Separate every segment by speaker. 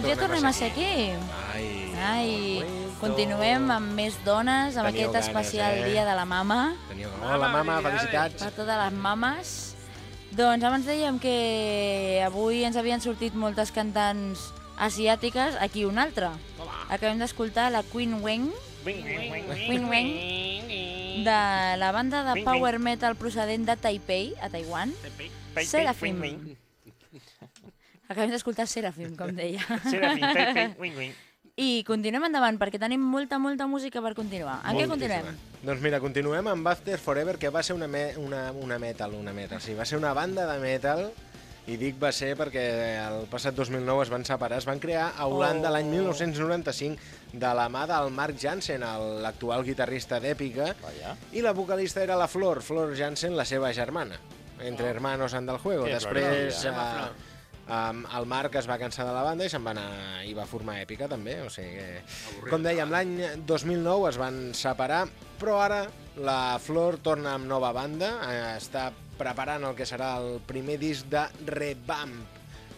Speaker 1: Doncs ja tornem a ser aquí.
Speaker 2: Ai,
Speaker 1: Ai, continuem amb més dones, amb
Speaker 2: Teníeu
Speaker 1: aquest
Speaker 2: ganes,
Speaker 1: especial
Speaker 2: eh?
Speaker 1: Dia de la Mama,
Speaker 2: Teniu... Hola, mama, felicitats.
Speaker 1: per totes les mames. Doncs abans dèiem que avui ens havien sortit moltes cantants asiàtiques, aquí una altra. Acabem d'escoltar la Queen Weng, Queen Weng, de la banda de power metal procedent de Taipei, a Taiwan, Seraphim. Acabem d'escoltar Seraphim, com deia.
Speaker 3: Serafín, Pepe, wing, wing.
Speaker 1: I continuem endavant, perquè tenim molta, molta música per continuar. En què continuem?
Speaker 2: Doncs mira, continuem amb After Forever, que va ser una, me una, una metal, una metal, sí, va ser una banda de metal, i dic va ser perquè el passat 2009 es van separar, es van crear a Holanda
Speaker 1: Oh.
Speaker 2: l'any 1995 de la mà del Mark Jansen, el- l'actual guitarrista d'Èpica, i la vocalista era la Flor, Flor Jansen, la seva germana. Entre hermanos anda el juego.
Speaker 3: Que
Speaker 2: Després
Speaker 3: Florida.
Speaker 2: eh, um, el Marc es va cansar de la banda i se'n va anar i va formar Èpica també, o sigui que... Com dèiem, l'any 2009 es van separar, però ara la Flor torna amb nova banda, eh, està preparant el que serà el primer disc de Revamp,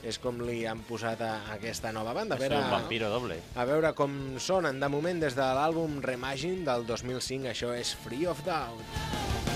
Speaker 2: és com li han posat a aquesta nova banda. A
Speaker 3: És
Speaker 2: veure,
Speaker 3: un vampiro doble.
Speaker 2: a veure com sonen de moment des de l'àlbum Remagine del 2005, això és Free of Doubt.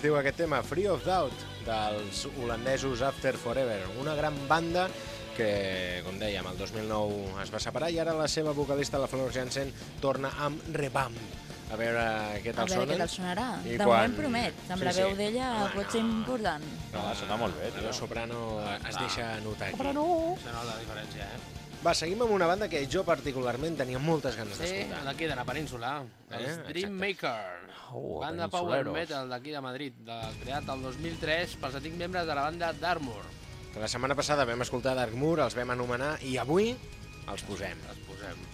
Speaker 2: Es diu aquest tema, Free of Doubt, dels holandesos After Forever. Una gran banda que, com dèiem, el 2009 es va separar i ara la seva vocalista, la Flor Jansen, torna amb Revamp. a veure què
Speaker 1: A
Speaker 2: tal
Speaker 1: veure què tal sonarà.
Speaker 2: I
Speaker 1: De
Speaker 2: quan-
Speaker 1: moment promet. Amb
Speaker 2: Sí,
Speaker 1: la
Speaker 2: sí.
Speaker 1: veu d'ella
Speaker 2: Home,
Speaker 1: pot ser
Speaker 2: no.
Speaker 1: important.
Speaker 4: No, sona molt bé,
Speaker 2: La
Speaker 4: tio.
Speaker 2: veu soprano es deixa notar aquí.
Speaker 5: Se nota la diferència, eh?
Speaker 2: Va, seguim amb una banda que jo particularment tenia moltes ganes
Speaker 5: Sí,
Speaker 2: d'escoltar.
Speaker 5: d'aquí, de la península.
Speaker 2: Eh,
Speaker 5: Els. Dream Maker.
Speaker 4: Oh,
Speaker 5: banda power metal d'aquí de Madrid, de, creat el 2003 pels antics membres de la banda Darmor.
Speaker 2: Que la setmana passada vam escoltar Dark Moor, els vam anomenar, i avui els posem.
Speaker 5: Les posem.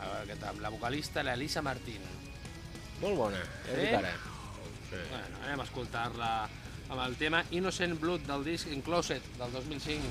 Speaker 5: A veure què tal. La vocalista, l'Elisa Martín.
Speaker 2: Molt bona, ja
Speaker 5: Sí?
Speaker 2: dic ara.
Speaker 5: Bueno, anem a escoltar-la amb el tema Innocent Blood del disc In Closet del 2005.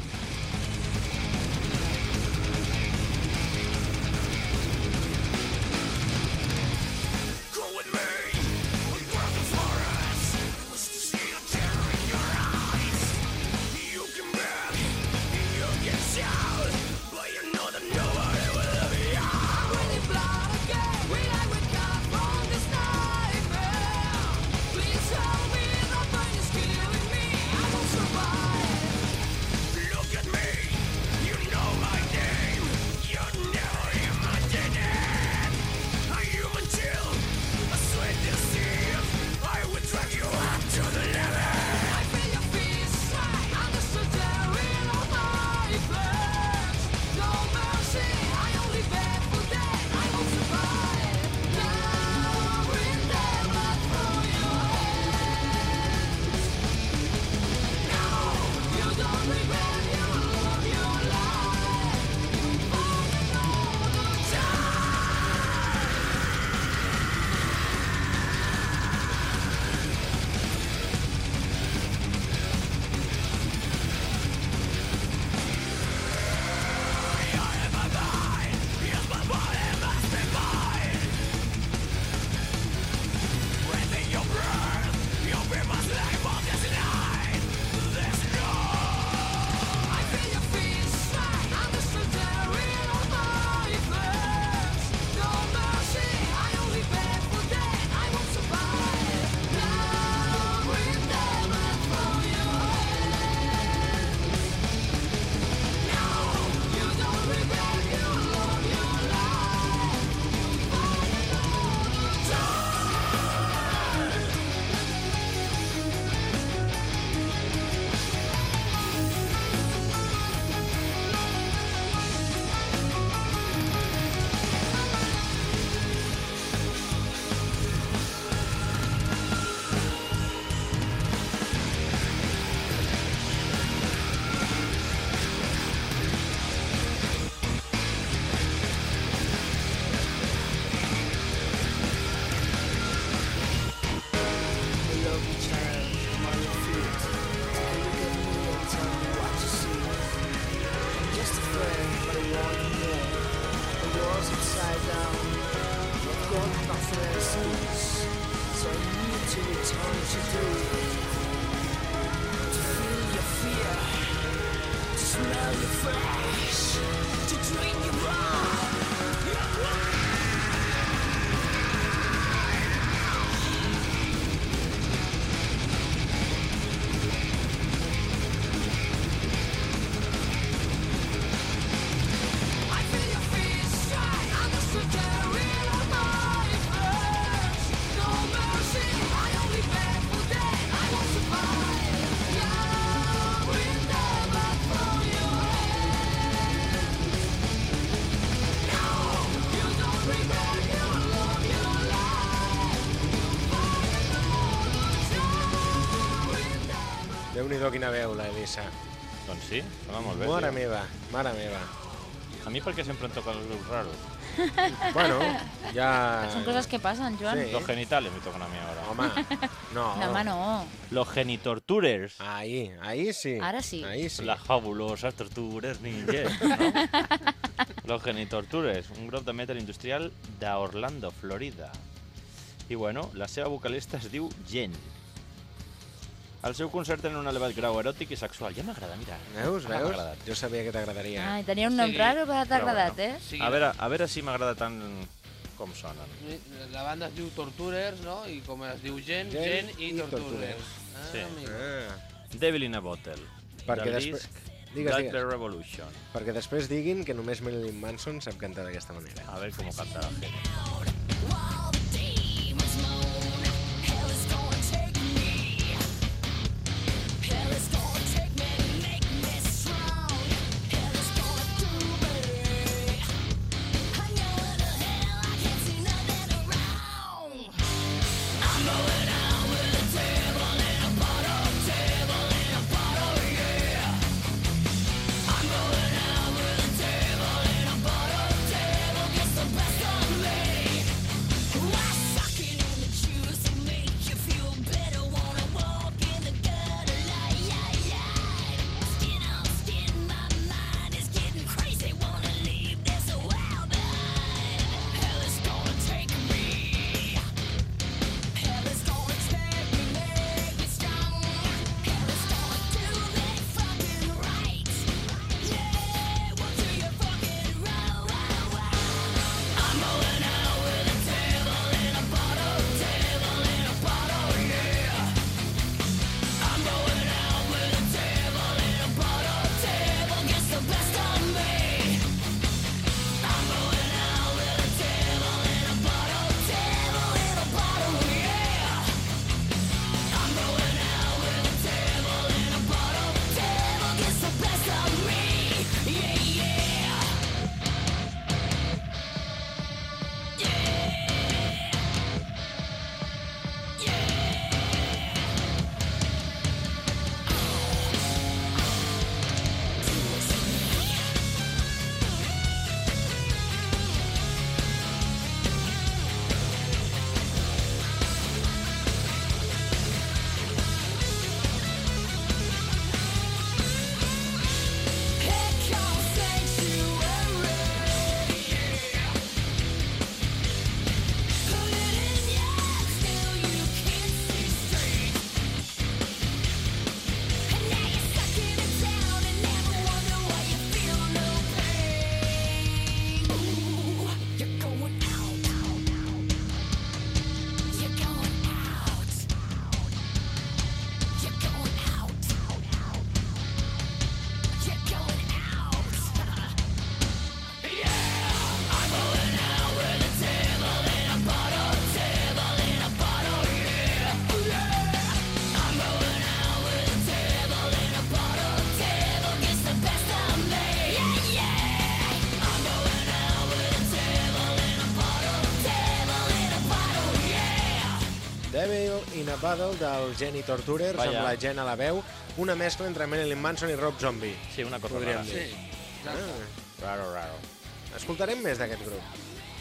Speaker 2: Déu-n'hi-do quina veu, la Elisa.
Speaker 4: Doncs sí, sona molt bé.
Speaker 2: Mare
Speaker 4: tio.
Speaker 2: meva, mare meva.
Speaker 4: A mi perquè sempre em toquen els grups raros.
Speaker 2: Bueno, ja...
Speaker 1: Són coses que passen, Joan.
Speaker 2: Sí.
Speaker 4: Los genitales me tocan a mí ahora.
Speaker 2: Home, no.
Speaker 1: No, home, no.
Speaker 4: Los genitorturers.
Speaker 2: Ahí, ahí sí.
Speaker 1: Ara sí.
Speaker 2: Ahí sí.
Speaker 4: Las fabulosas torturas ninjas, ¿no? Los Genitortures, un grup de metal industrial d'Orlando, Florida. I bueno, la seva vocalista es diu Jen. El seu concert tenen un elevat grau eròtic i sexual. Ja m'agrada, mira.
Speaker 2: Veus, veus? Jo sabia que t'agradaria.
Speaker 1: Ai, tenia un nom
Speaker 5: Sí,
Speaker 1: raro, però t'ha agradat,
Speaker 4: bueno.
Speaker 1: eh?
Speaker 5: Sí,
Speaker 4: A veure, a veure si m'agrada tant com sonen.
Speaker 5: La banda es diu Torturers, no? I com es diu Gen,
Speaker 2: Gen
Speaker 5: Gen, i,
Speaker 2: i
Speaker 5: Torturers.
Speaker 2: Torturers.
Speaker 5: Ah,
Speaker 4: Sí.
Speaker 5: amigo.
Speaker 2: Ah,
Speaker 4: Devil in a Bottle.
Speaker 2: Perquè
Speaker 4: del
Speaker 2: després-
Speaker 4: disc
Speaker 2: digues, digues.
Speaker 4: Revolution.
Speaker 2: perquè després diguin que només Marilyn Manson sap cantar d'aquesta manera.
Speaker 4: A ver cómo canta la gente.
Speaker 2: Battle del Jenny Torturers
Speaker 4: Vaja.
Speaker 2: amb la Jen a la veu, una mescla entre Marilyn Manson i Rob Zombie.
Speaker 4: Sí, una cosa
Speaker 2: Podríem
Speaker 4: rara.
Speaker 2: dir.
Speaker 3: Sí.
Speaker 2: Ah,
Speaker 4: Raro, raro.
Speaker 2: escoltarem més d'aquest grup.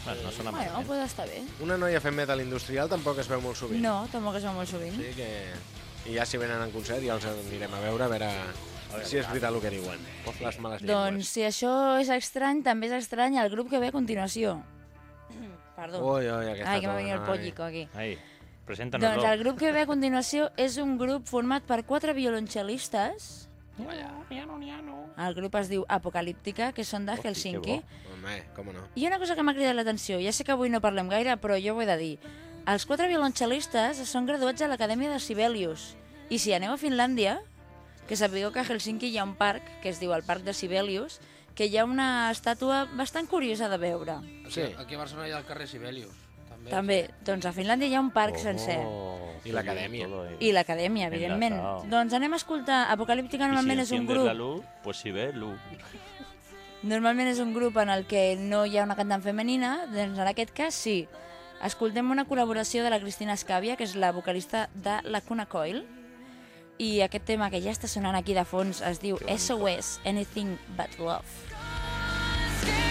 Speaker 4: Bueno, no sona
Speaker 5: Bueno,
Speaker 4: malament.
Speaker 5: pues està bé.
Speaker 2: Una noia fent metal industrial tampoc es veu molt sovint.
Speaker 5: No, tampoc es veu molt sovint.
Speaker 2: Sí que... I ja si venen en concert ja els anirem a veure a veure si és veritat el que diuen. Les males
Speaker 5: Doncs
Speaker 2: llengües.
Speaker 5: si això és estrany, també és estrany el grup que ve a continuació. Perdó.
Speaker 2: Ui, ui, aquesta
Speaker 5: Ai, que m'ha vingut el pollico aquí.
Speaker 4: Ai, presenta-nos-lo.
Speaker 5: Doncs el grup que ve a continuació és un grup format per quatre violoncel·listes. El grup es diu Apocalíptica, que són de
Speaker 4: Hosti,
Speaker 5: Helsinki.
Speaker 2: Home, com no?
Speaker 5: I una cosa que m'ha cridat l'atenció, ja sé que avui no parlem gaire, però jo ho he de dir. Els quatre violoncel·listes són graduats a l'Acadèmia de Sibelius. I si aneu a Finlàndia, que sapigueu que a Helsinki hi ha un parc, que es diu el Parc de Sibelius, que hi ha una estàtua bastant curiosa de veure.
Speaker 2: Sí.
Speaker 3: aquí a Barcelona hi ha el carrer Sibelius. També.
Speaker 5: També, doncs a Finlàndia hi ha un parc
Speaker 4: Oh,
Speaker 5: sencer.
Speaker 2: I l'acadèmia.
Speaker 5: I l'acadèmia, evidentment.
Speaker 4: Enlazado.
Speaker 5: Doncs anem a escoltar. Apocalíptica
Speaker 4: Y si
Speaker 5: normalment és un
Speaker 4: la
Speaker 5: grup
Speaker 4: luz, pues si ves luz.
Speaker 5: Normalment és un grup en el que no hi ha una cantant femenina, doncs en aquest cas sí. Escoltem una col·laboració de la Cristina Escàvia, que és la vocalista de la Cuna Coil, i aquest tema que ja està sonant aquí de fons es diu SOS, Anything But Love.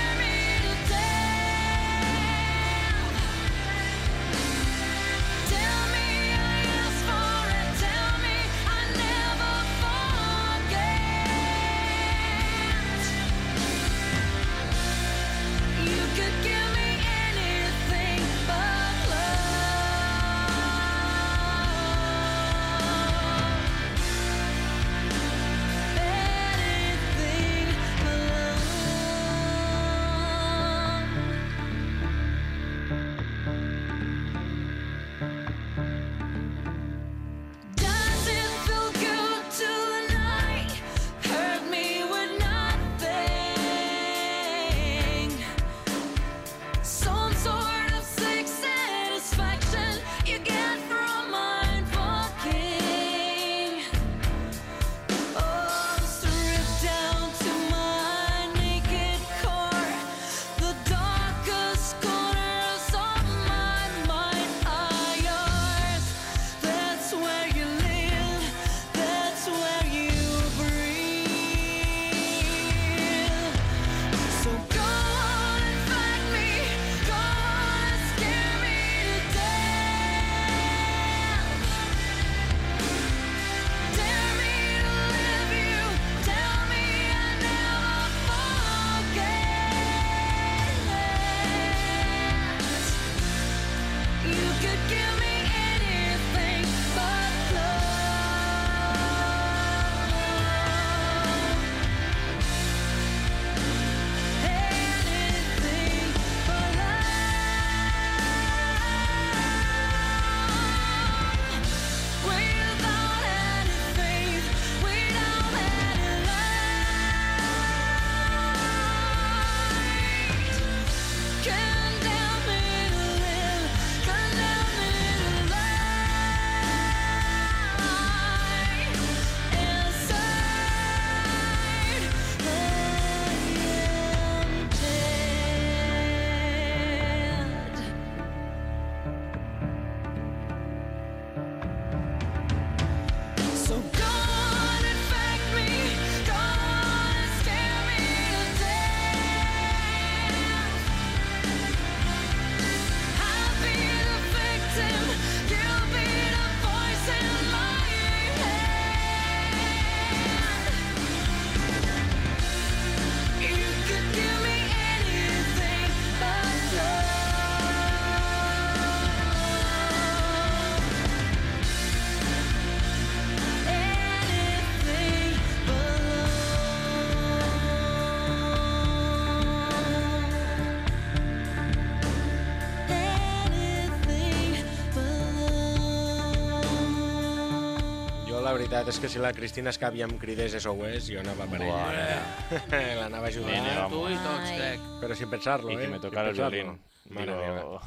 Speaker 2: Veritat és que si la Cristina Escàvia em cridés SOS, jo anava per ella. L'anava a ajudar.
Speaker 4: Nene,
Speaker 3: Tu i tots,
Speaker 5: Ai.
Speaker 3: crec.
Speaker 2: Però sin pensarlo, eh?
Speaker 4: que me tocara el violín.
Speaker 2: Mare meva.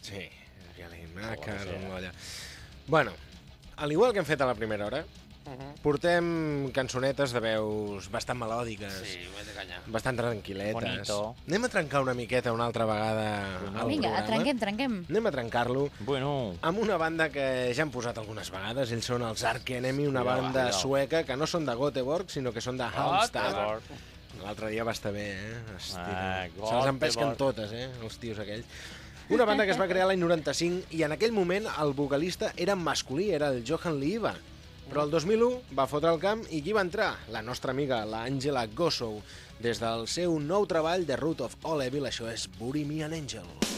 Speaker 2: Sí, el violín, ah,
Speaker 4: sea.
Speaker 2: olla. Bueno, al igual que hem fet a la primera hora, portem cançonetes de veus bastant melòdiques,
Speaker 3: Sí, ho he de canyar.
Speaker 2: bastant tranquil·letes.
Speaker 4: Bonito.
Speaker 2: Anem a trencar una miqueta una altra vegada el
Speaker 1: Vinga,
Speaker 2: programa.
Speaker 1: trenquem, trenquem.
Speaker 2: Anem a trencar-lo
Speaker 4: Bueno,
Speaker 2: amb una banda que ja han posat algunes vegades. Ells són els Ark Enemy, una
Speaker 4: Cuidao,
Speaker 2: banda
Speaker 4: cuidao.
Speaker 2: sueca que no són de Göteborg, sinó que són de Halmstad.
Speaker 4: Göteborg.
Speaker 2: L'altre dia va estar bé, eh?
Speaker 4: Ah,
Speaker 2: Se les empesquen totes, eh? Els tios aquells. Una banda que es va crear l'any 95 i en aquell moment el vocalista era masculí, era el Johan Liiva. Però el 2001 va fotre el camp i qui va entrar? La nostra amiga, la Angela Gossow, des del seu nou treball de Root of All Evil, això és Bury Me an Angel.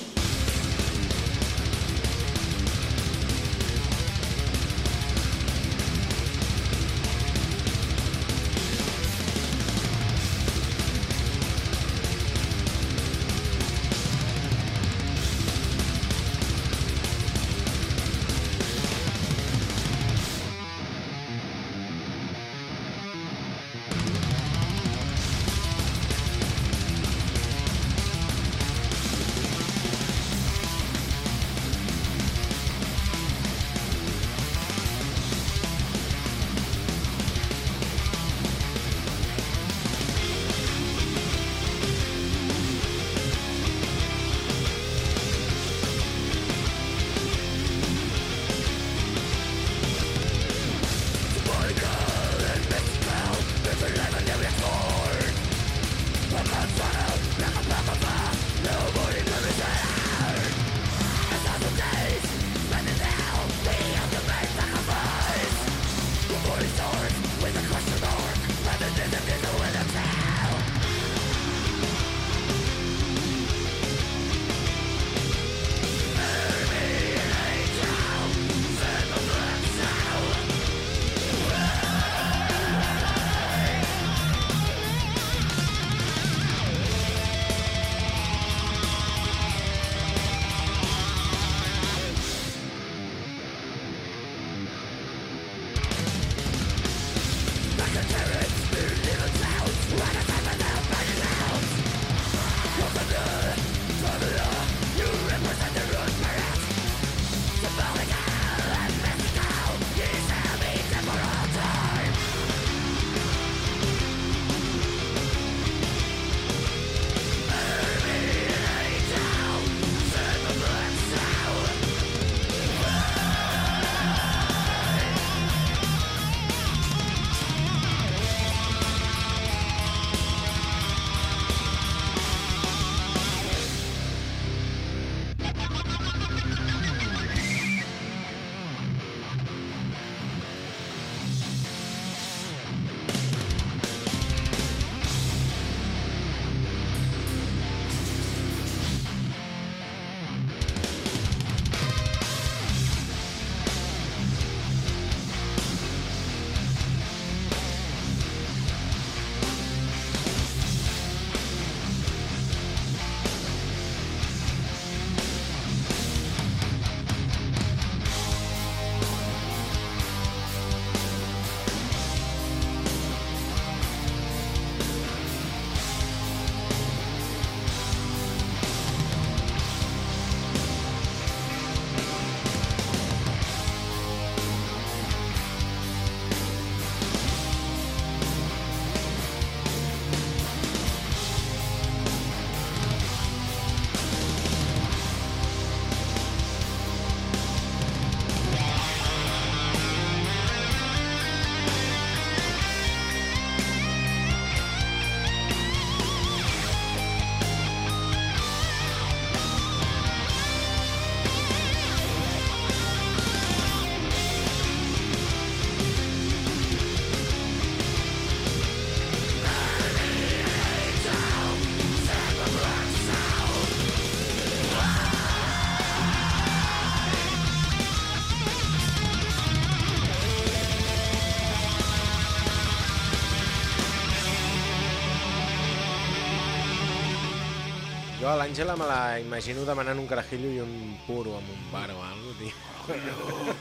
Speaker 2: Jo l'Àngela me la imagino demanant un carajillo i un puro amb un bar o alguna cosa, tio.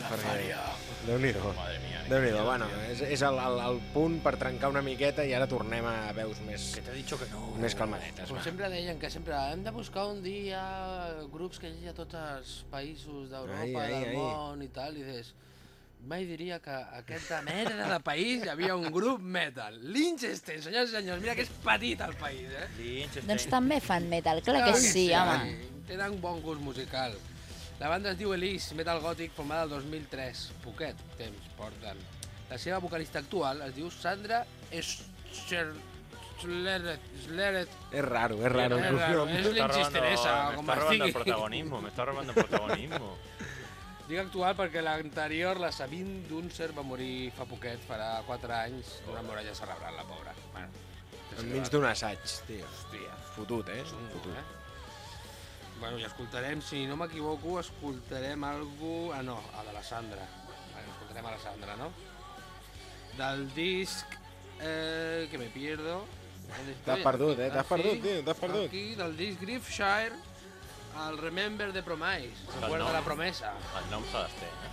Speaker 2: La fària. Déu-n'hi-do. Déu-n'hi-do. Bueno, és, és el, el, el punt per trencar una miqueta i ara tornem a veus més,
Speaker 3: Que t'he dit que no.
Speaker 2: més calmadetes.
Speaker 3: Com sempre deien que sempre hem de buscar un dia grups que hi hagi a tots els països
Speaker 2: Ai,
Speaker 3: d'Europa,
Speaker 2: ai,
Speaker 3: del
Speaker 2: ai.
Speaker 3: món i tal, i dius... mai diria que aquesta merda de país hi havia un grup metal. Liechtenstein, senyors i senyors, mira que és petit el país, eh?
Speaker 5: Liechtenstein.
Speaker 1: Doncs també fan metal, clar que sí, home.
Speaker 3: Tenen un bon gust musical. La banda es diu Elise, metal gòtic, formada el 2003. Poquet temps porten. La seva vocalista actual es diu Sandra Scher- Sleret. Sleret.
Speaker 2: És raro, és raro.
Speaker 3: És raro,
Speaker 2: cognom.
Speaker 3: és
Speaker 5: Me está
Speaker 3: liechtensteinesa,
Speaker 5: robando,
Speaker 3: com
Speaker 5: me está
Speaker 3: es
Speaker 5: robando el
Speaker 3: digui. Dic actual perquè l'anterior, la Sabine Dunser, va morir fa poquet, farà 4 anys, d'una hemorràgia cerebral, la pobra. Bueno,
Speaker 2: Enmig d'un assaig, tio.
Speaker 3: Hòstia,
Speaker 2: Fotut, eh?
Speaker 3: és un
Speaker 2: Fotut.
Speaker 3: eh? Bueno, i escoltarem, si no m'equivoco, escoltarem algú... Ah, no, a de la Sandra. Vale, escoltarem a la Sandra, no? Del disc... Eh, que me pierdo.
Speaker 2: T'has perdut, eh? T'has perdut, tio, t'has perdut.
Speaker 3: Aquí, del disc Griffshire, el Remember the Promise. Recuerda
Speaker 5: nom.
Speaker 3: la promesa.
Speaker 5: El nom s'ha de fer. eh?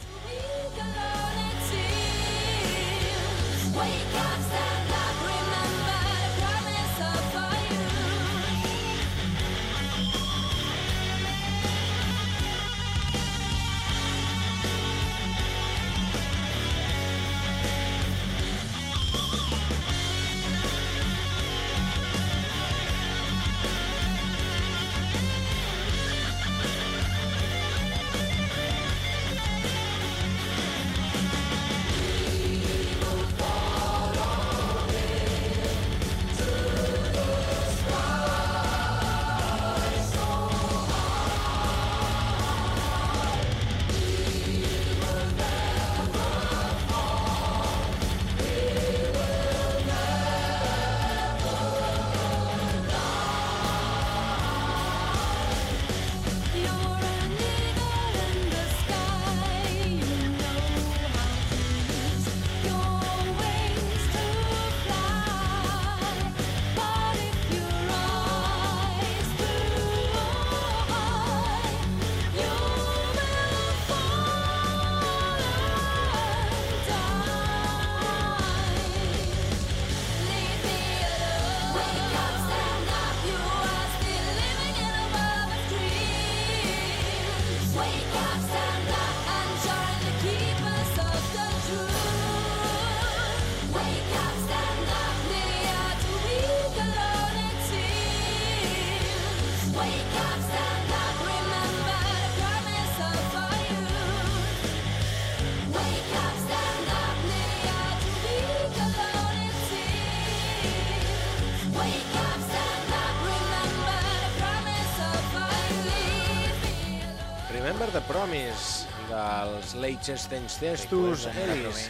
Speaker 6: Promise
Speaker 2: dels Liechtenstein Testus Ellis.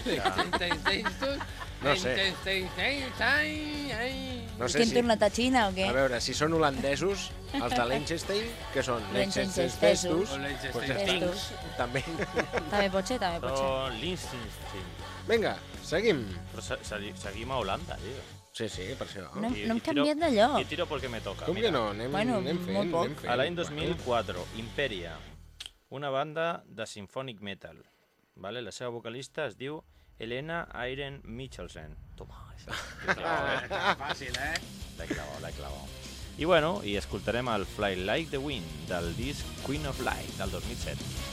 Speaker 2: No sé. No sé si...
Speaker 1: tornat a Xina o què?
Speaker 2: A veure, si són holandesos, els de Liechtenstein, que són
Speaker 1: Liechtenstein
Speaker 2: Testus,
Speaker 1: Testus.
Speaker 2: també.
Speaker 1: També pot ser, també pot ser.
Speaker 5: Són Liechtenstein.
Speaker 2: Vinga, seguim.
Speaker 5: Però se- se- seguim a Holanda, tio.
Speaker 2: Sí, sí, per això.
Speaker 1: No,
Speaker 5: Y-
Speaker 1: no hem canviat de lloc.
Speaker 5: Y tiro porque me toca.
Speaker 2: Com
Speaker 5: mira.
Speaker 2: que no? Anem,
Speaker 1: Bueno,
Speaker 2: anem fent,
Speaker 1: molt poc.
Speaker 2: anem fent.
Speaker 5: A l'any
Speaker 2: Bueno.
Speaker 5: 2004, Imperia, una banda de symphonic metal. Vale? La seva vocalista es diu Elena Iron Michelsen. Toma, clavat, eh?
Speaker 3: Fàcil, eh?
Speaker 5: L'he clavat, l'he clavat. I bueno, i escoltarem el Fly Like the Wind del disc Queen of Light del 2007.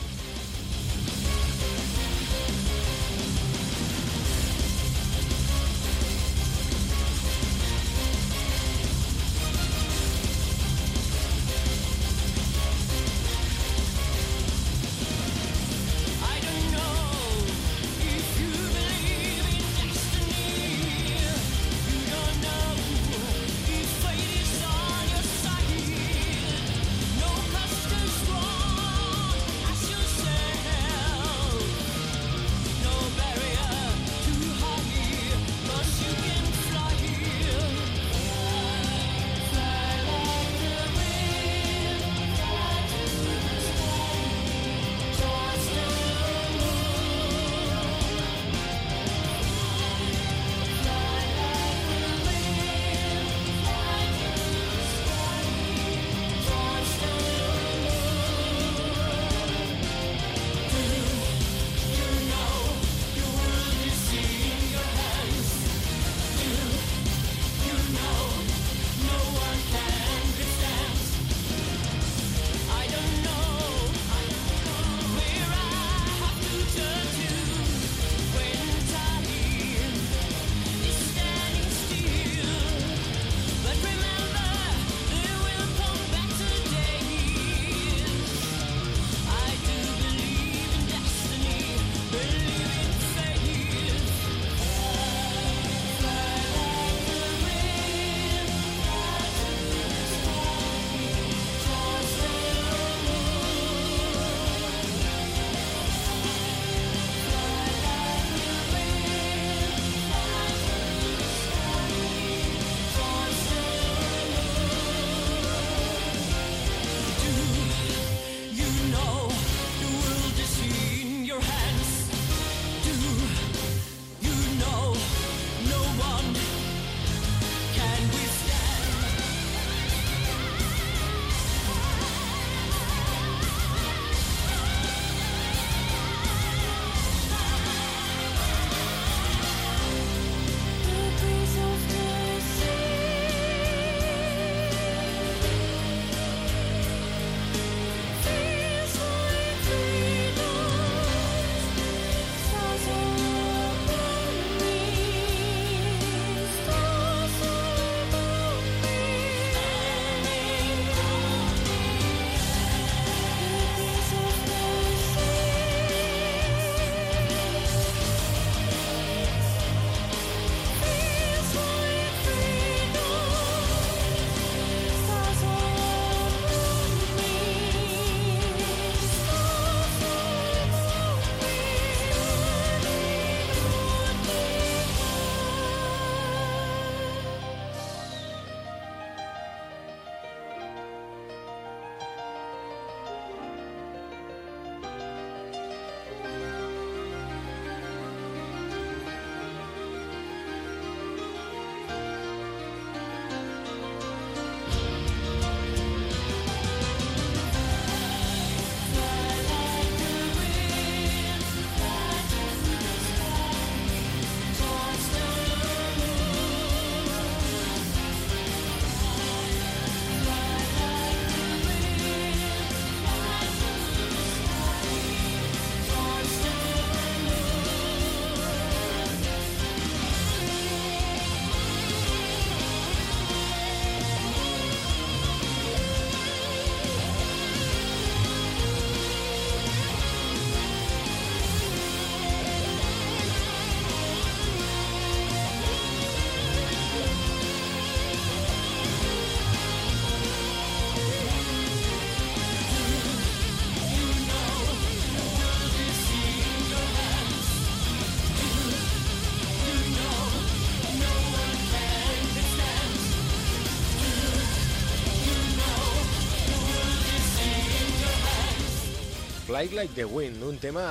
Speaker 2: Like Like the Wind, un tema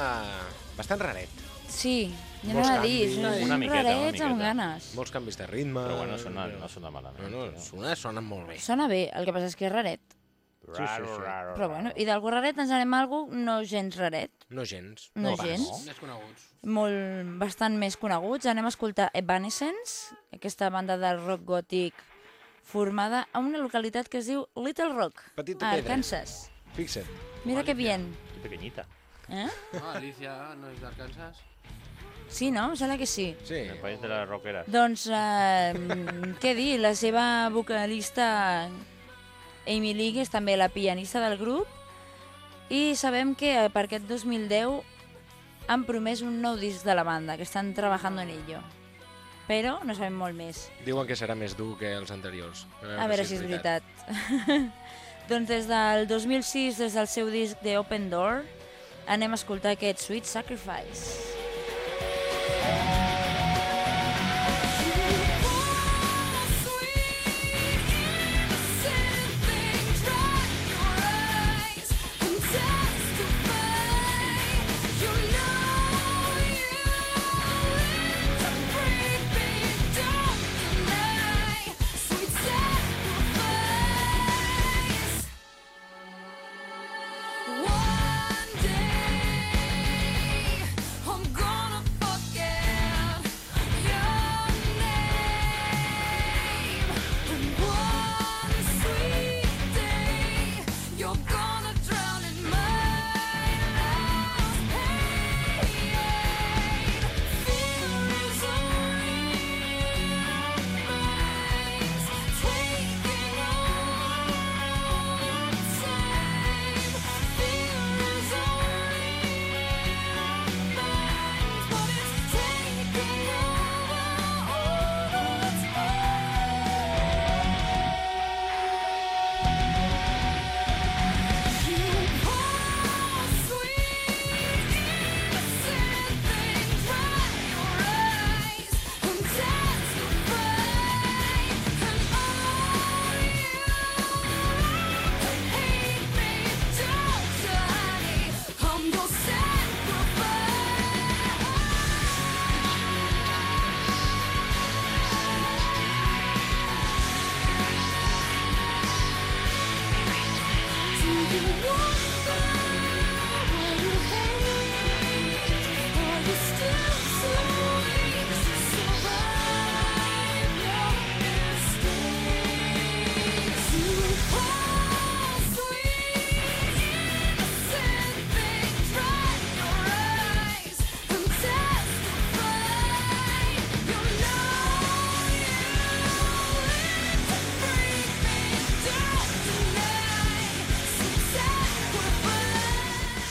Speaker 2: bastant raret.
Speaker 5: Sí, jo
Speaker 2: Molts
Speaker 5: anava a dir,
Speaker 2: canvis.
Speaker 5: són
Speaker 4: Una miqueta, una
Speaker 5: rarets amb
Speaker 4: miqueta.
Speaker 5: ganes.
Speaker 2: Molts canvis de ritme...
Speaker 4: Però bueno, sona, no sona malament.
Speaker 2: No, no, sona, sona molt bé.
Speaker 5: Sona bé, el que passa és que és raret.
Speaker 2: Sí, sí, sí.
Speaker 5: Però bueno, i d'algú raret ens anem a algú no gens raret,
Speaker 2: No gens.
Speaker 5: no,
Speaker 2: pas.
Speaker 5: gens.
Speaker 3: Més coneguts.
Speaker 5: molt, bastant més coneguts. Anem a escoltar Evanescence, aquesta banda de rock gòtic formada a una localitat que es diu Little Rock,
Speaker 2: Petita
Speaker 5: a
Speaker 2: pedra.
Speaker 5: Arkansas.
Speaker 2: Fixa't.
Speaker 5: Mira que bien.
Speaker 4: Que pequeñita.
Speaker 5: Eh?
Speaker 3: Ah, Alicia, no és d'Arkansas?
Speaker 5: Sí, no? Em sembla que sí.
Speaker 2: Sí.
Speaker 4: En el país de las rockeras.
Speaker 5: Doncs, eh, què dir, la seva vocalista Amy League és també la pianista del grup i sabem que per aquest 2010 han promès un nou disc de la banda, que estan treballant en ello. Però no sabem molt més.
Speaker 2: Diuen que serà més dur que els anteriors.
Speaker 5: A veure si és veritat. doncs des del 2006, des del seu disc de Open Door, anem a escoltar aquest Sweet Sacrifice.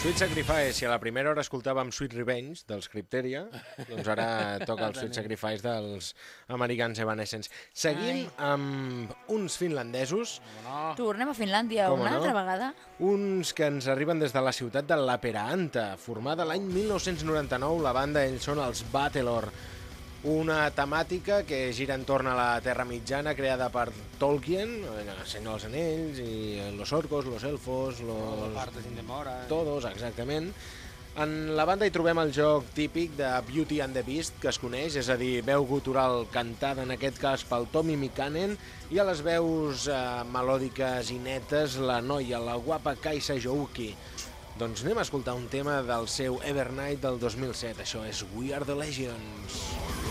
Speaker 7: Sweet Sacrifice,
Speaker 2: si a la primera hora escoltàvem Sweet Revenge dels Crypteria, doncs ara toca el Sweet Sacrifice dels americans Evanescence. Seguim amb uns finlandesos,
Speaker 5: Tornem a Finlàndia
Speaker 2: Com
Speaker 5: una
Speaker 2: no?
Speaker 5: altra vegada.
Speaker 2: uns que ens arriben des de la ciutat de Laperaanta, formada l'any 1999, la banda ells són els Battlelor, una temàtica que gira entorn a la Terra Mitjana creada per Tolkien, el Senyor dels Anells, i los orcos, los elfos, los...
Speaker 3: Partes in demora.
Speaker 2: Todos, exactament. En la banda hi trobem el joc típic de Beauty and the Beast que es coneix, és a dir, veu gutural cantada en aquest cas pel Tommy Mikanen i a les veus eh, melòdiques i netes la noia, la guapa Kaisa Jouki. Doncs anem a escoltar un tema del seu Evernight del 2007, això és We Are The Legends.
Speaker 7: Charm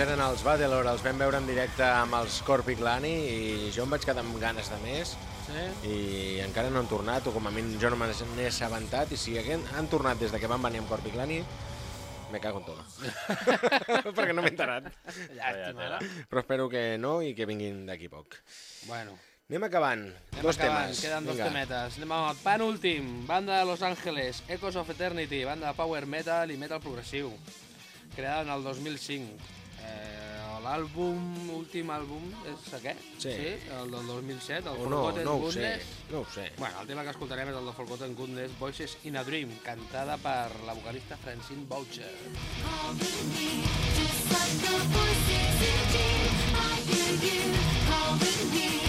Speaker 2: eren els Battlelor, els vam veure en directe amb els Corpiclani i jo em vaig quedar amb ganes de més
Speaker 3: Sí?
Speaker 2: i encara no han tornat, o com a mínim jo no me n'he assabentat, i si han, han tornat des de que van venir amb Corpiclani, me cago en tot. Perquè no m'he enterat.
Speaker 3: Llàstima, no?
Speaker 2: Però espero que no i que vinguin d'aquí poc.
Speaker 3: Bueno,
Speaker 2: Anem acabant.
Speaker 3: anem
Speaker 2: dos
Speaker 3: acabant,
Speaker 2: temes.
Speaker 3: queden dos
Speaker 2: Vinga.
Speaker 3: temetes. Anem al penúltim. Banda de Los Ángeles, Echoes of Eternity, banda de power metal i metal progressiu. Creada en el 2005. Eh, L'àlbum, últim àlbum, és aquest?
Speaker 2: Sí.
Speaker 3: El del 2007, el
Speaker 2: O no,
Speaker 3: Forgotten
Speaker 2: no ho sé.
Speaker 3: Goodness.
Speaker 2: No ho sé.
Speaker 3: Bueno, el tema que escoltarem és el de Forgotten Goodness, Voices in a Dream, cantada per la vocalista Francine Boucher.
Speaker 5: Just like the voices in a dream, I hear you calling me.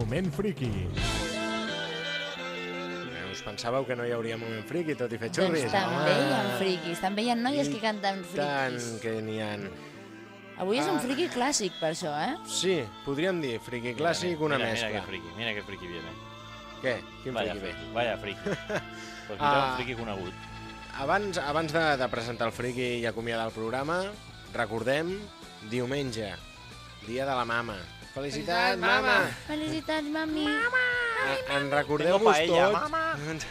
Speaker 8: Moment friki.
Speaker 2: Us pensàveu que no hi hauria moment friki, tot i fer
Speaker 1: Doncs
Speaker 2: xurris?
Speaker 1: també hi ha friquis, també hi ha noies
Speaker 2: i
Speaker 1: que canten
Speaker 2: Tant
Speaker 1: friquis.
Speaker 2: que n'hi ha.
Speaker 1: Avui és un
Speaker 2: Ah.
Speaker 1: friqui clàssic, per això, eh?
Speaker 2: Sí, podríem dir friqui clàssic,
Speaker 4: mira,
Speaker 2: una
Speaker 4: mira,
Speaker 2: mescla.
Speaker 4: Mira que friki, mira que friki viene.
Speaker 2: Què? Quin
Speaker 4: Vaya
Speaker 2: friqui ve?
Speaker 4: friki, vaya friki. pues mira,
Speaker 2: Ah.
Speaker 4: un friki conegut.
Speaker 2: Abans, abans de, de presentar el friqui i acomiadar el programa, recordem diumenge, dia de la mama. Felicitats, mama!
Speaker 1: Felicitats, mami!
Speaker 2: En, en recordeu-vos tots...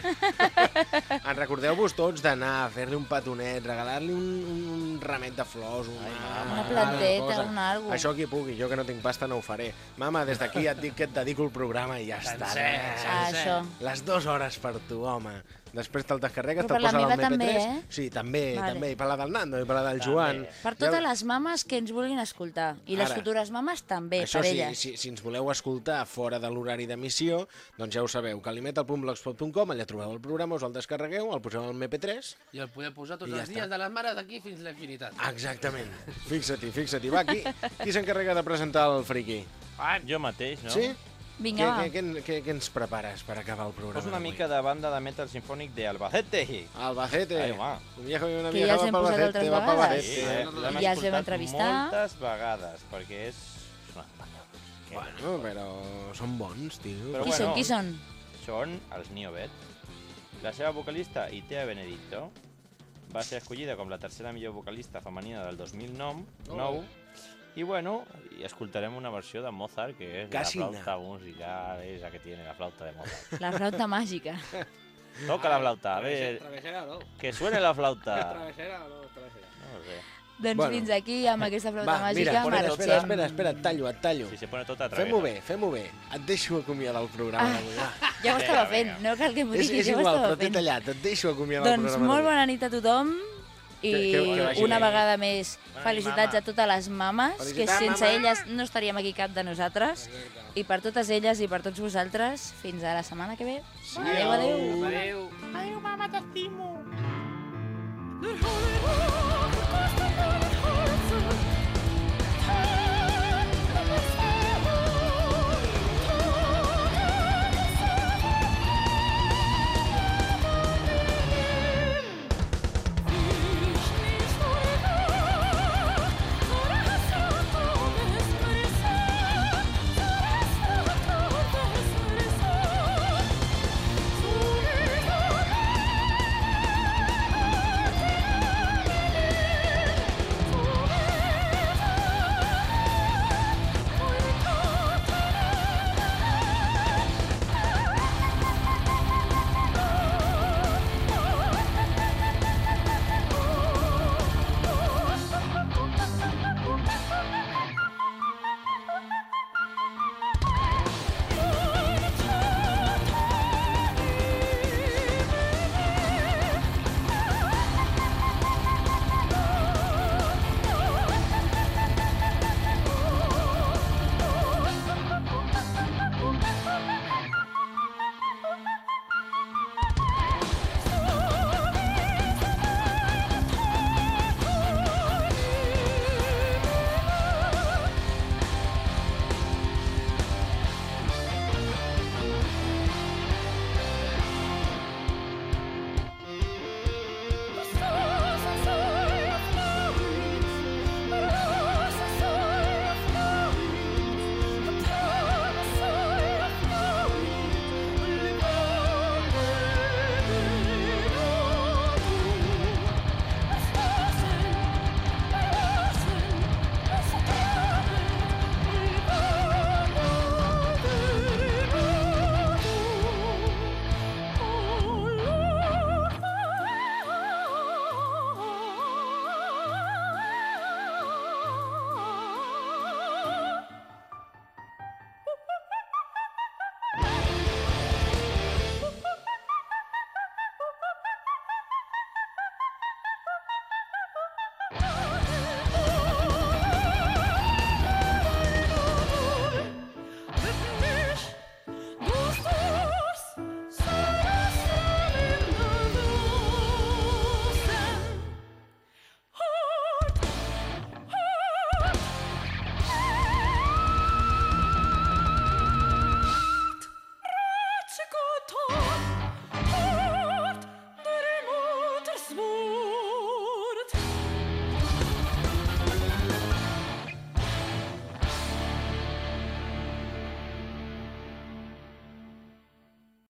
Speaker 2: en recordeu-vos tots d'anar a fer-li un petonet, regalar-li un, un, un ramet de flors, una,
Speaker 4: mama.
Speaker 1: Una planteta,
Speaker 2: cosa.
Speaker 1: un algo.
Speaker 2: Això qui pugui, jo que no tinc pasta no ho faré. Mama, des d'aquí et dic que et dedico el programa i ja està.
Speaker 1: Ah, això.
Speaker 2: Les dues hores per tu, home. Després te'l descarregues, te'l poses al
Speaker 1: meva
Speaker 2: MP3.
Speaker 1: també, eh?
Speaker 2: Sí, també,
Speaker 1: Vale.
Speaker 2: també. I per la del Nando, i per la del Joan.
Speaker 1: Per totes les mames que ens vulguin escoltar. I les
Speaker 2: Ara.
Speaker 1: futures mames també,
Speaker 2: Això
Speaker 1: per
Speaker 2: sí,
Speaker 1: elles.
Speaker 2: si, si ens voleu escoltar fora de l'horari d'emissió, doncs ja ho sabeu, calimetal.blogspot.com, allà trobeu el programa, us el descarregueu, el poseu al MP3.
Speaker 3: I el podem posar tots
Speaker 2: ja
Speaker 3: els
Speaker 2: està.
Speaker 3: dies de les mares d'aquí fins a la infinitat.
Speaker 2: Exactament. Fixa-t'hi, fixa-t'hi. Va, qui, qui s'encarrega de presentar el friki?
Speaker 4: Jo mateix, no?
Speaker 2: Sí?
Speaker 1: Vinga,
Speaker 2: què, què, què, què ens prepares per acabar el programa?
Speaker 4: És una mica de banda de metal sinfònic de Albacete.
Speaker 2: Albacete.
Speaker 4: Ai, va.
Speaker 2: Un viejo i una vieja
Speaker 1: ja
Speaker 2: va
Speaker 1: per
Speaker 2: Albacete, va per
Speaker 1: Albacete.
Speaker 4: Sí, eh? L'hem
Speaker 1: ja
Speaker 4: hem
Speaker 1: entrevistat.
Speaker 4: moltes vegades, perquè és...
Speaker 2: Bueno, però són bons, tio.
Speaker 4: Però
Speaker 1: qui
Speaker 4: bueno,
Speaker 1: són, qui són?
Speaker 4: Són els Niobet. La seva vocalista, Itea Benedicto, va ser escollida com la tercera millor vocalista femenina del 2009 oh. Y bueno, i escoltarem una versió de Mozart que és
Speaker 2: Casina.
Speaker 4: la flauta musical, és la que tiene la flauta de Mozart.
Speaker 1: La flauta màgica.
Speaker 4: Toca la flauta, a
Speaker 3: veure... No.
Speaker 4: Que suene la flauta.
Speaker 3: travesera, no, travesera.
Speaker 4: No sé.
Speaker 1: Doncs
Speaker 2: bueno.
Speaker 1: fins aquí, amb aquesta flauta
Speaker 2: Va,
Speaker 1: màgica,
Speaker 2: mira,
Speaker 1: marxem.
Speaker 2: Espera, espera, espera, et tallo, et tallo.
Speaker 4: Si se pone tota
Speaker 2: Fem-ho bé, fem-ho bé. Et deixo acomiadar el programa.
Speaker 1: Ah, ja ho estava fent, no cal que m'ho diguis.
Speaker 2: És,
Speaker 1: és
Speaker 2: igual, però t'he tallat, et deixo acomiadar
Speaker 1: doncs el
Speaker 2: programa.
Speaker 1: Doncs
Speaker 2: molt
Speaker 1: bona nit a tothom i
Speaker 2: Que- que-
Speaker 1: una
Speaker 2: bé.
Speaker 1: vegada més
Speaker 4: Bona
Speaker 1: felicitats a totes les mames, que sense
Speaker 2: mama.
Speaker 1: elles no estaríem aquí cap de nosaltres. I per totes elles i per tots vosaltres, fins a la setmana que ve. Adéu, adéu.
Speaker 3: Adéu.
Speaker 5: Adéu, mama, t'estimo.